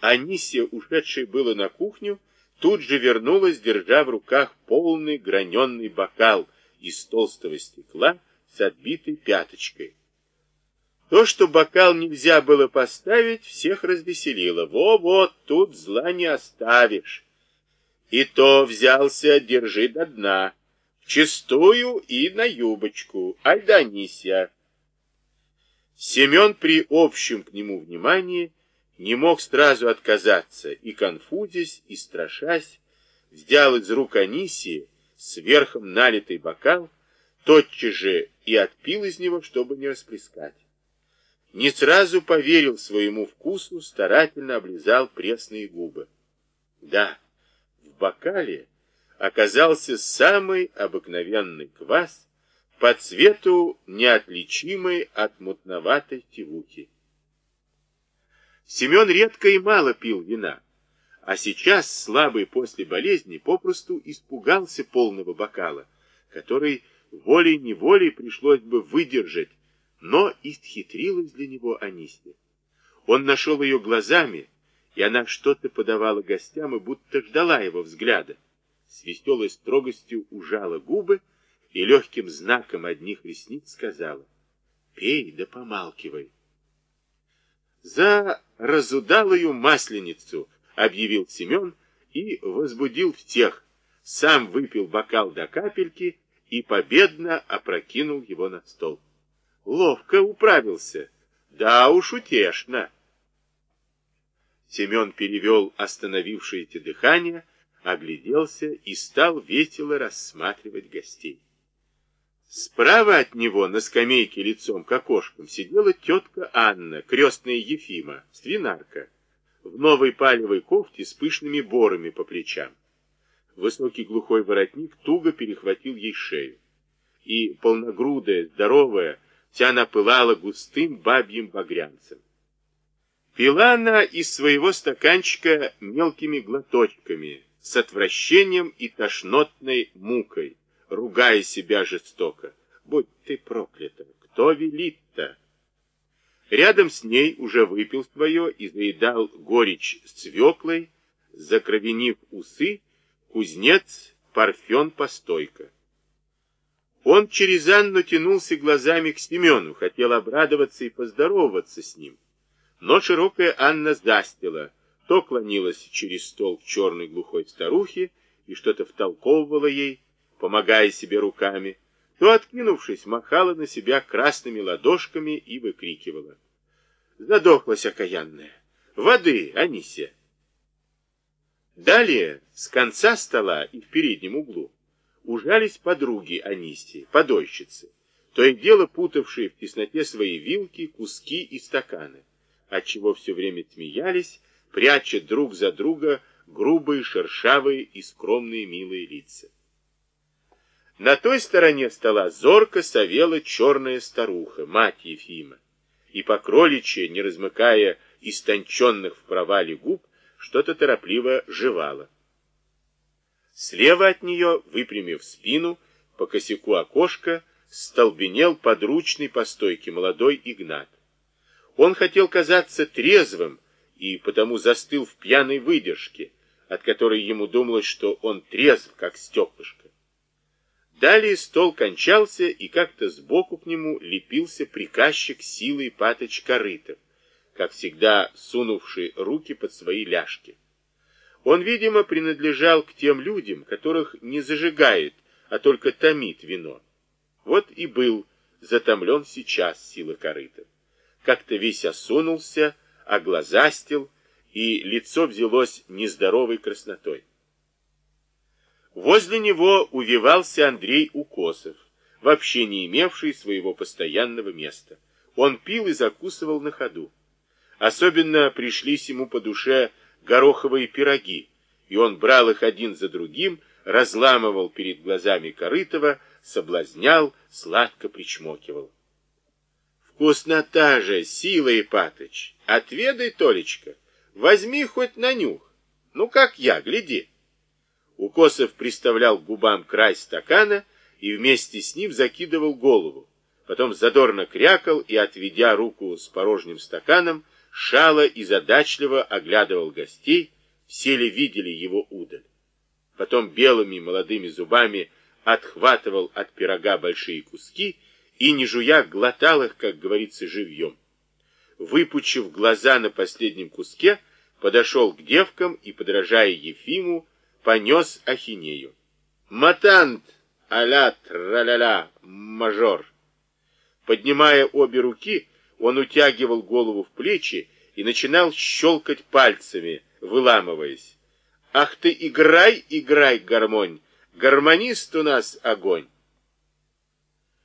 Анисия, ушедшая было на кухню, тут же вернулась, держа в руках полный граненый бокал из толстого стекла с отбитой пяточкой. То, что бокал нельзя было поставить, всех развеселило. Во-вот, тут зла не оставишь. И то взялся, держи до дна. Чистую и на юбочку. Альданися. Семен при общем к нему внимании не мог сразу отказаться, и, конфузясь и страшась, взял из рук Анисии сверхом налитый бокал, тотчас же и отпил из него, чтобы не расплескать не сразу поверил своему вкусу, старательно облизал пресные губы. Да, в бокале оказался самый обыкновенный квас, по цвету неотличимый от мутноватой тевухи. Семен редко и мало пил вина, а сейчас, слабый после болезни, попросту испугался полного бокала, который волей-неволей пришлось бы выдержать, но исхитрилась для него Анисия. Он нашел ее глазами, и она что-то подавала гостям и будто ждала его взгляда. С веселой строгостью ужала губы и легким знаком одних ресниц сказала «Пей да помалкивай». «За разудалую масленицу!» — объявил Семен и возбудил всех. Сам выпил бокал до капельки и победно опрокинул его на стол. Ловко управился. Да уж утешно. Семен перевел остановившееся дыхание, огляделся и стал весело рассматривать гостей. Справа от него на скамейке лицом к окошкам сидела тетка Анна, крестная Ефима, свинарка, в новой палевой кофте с пышными борами по плечам. Высокий глухой воротник туго перехватил ей шею. И полногрудая, здоровая, вся она пылала густым бабьим багрянцем. Пила она из своего стаканчика мелкими глоточками, с отвращением и тошнотной мукой, ругая себя жестоко. Будь ты проклята, кто велит-то? Рядом с ней уже выпил свое и заедал горечь свеклой, закровенив усы, кузнец Парфен Постойко. Он через Анну тянулся глазами к Семену, хотел обрадоваться и поздороваться с ним. Но широкая Анна застила, то клонилась через стол к черной глухой старухе и что-то втолковывала ей, помогая себе руками, то, откинувшись, махала на себя красными ладошками и выкрикивала. Задохлась окаянная. Воды, Анися! Далее, с конца стола и в переднем углу, ужались подруги Анисии, подольщицы, то и дело путавшие в тесноте свои вилки, куски и стаканы, отчего все время смеялись, пряча друг за друга грубые, шершавые и скромные милые лица. На той стороне стола зорко совела черная старуха, мать Ефима, и по кроличье, не размыкая истонченных в провале губ, что-то торопливо жевала. Слева от нее, выпрямив спину, по косяку окошка, столбенел подручный по стойке молодой Игнат. Он хотел казаться трезвым и потому застыл в пьяной выдержке, от которой ему думалось, что он трезв, как стеклышко. Далее стол кончался, и как-то сбоку к нему лепился приказчик силой Паточ Корытов, как всегда сунувший руки под свои ляжки. Он, видимо, принадлежал к тем людям, которых не зажигает, а только томит вино. Вот и был затомлен сейчас сила корыта. Как-то весь осунулся, оглазастил, и лицо взялось нездоровой краснотой. Возле него увивался Андрей Укосов, вообще не имевший своего постоянного места. Он пил и закусывал на ходу. Особенно пришлись ему по душе гороховые пироги, и он брал их один за другим, разламывал перед глазами Корытова, соблазнял, сладко причмокивал. Вкуснота же, сила, Ипатыч, отведай, Толечка, возьми хоть на нюх, ну как я, гляди. Укосов приставлял к губам край стакана и вместе с ним закидывал голову, потом задорно крякал и, отведя руку с порожним стаканом, шало и задачливо оглядывал гостей, все ли видели его удаль. Потом белыми молодыми зубами отхватывал от пирога большие куски и, не жуя, глотал их, как говорится, живьем. Выпучив глаза на последнем куске, подошел к девкам и, подражая Ефиму, понес ахинею. «Матант! Аля траля-ля! Мажор!» Поднимая обе руки, он утягивал голову в плечи и начинал щелкать пальцами, выламываясь. «Ах ты, играй, играй, гармонь! Гармонист у нас огонь!»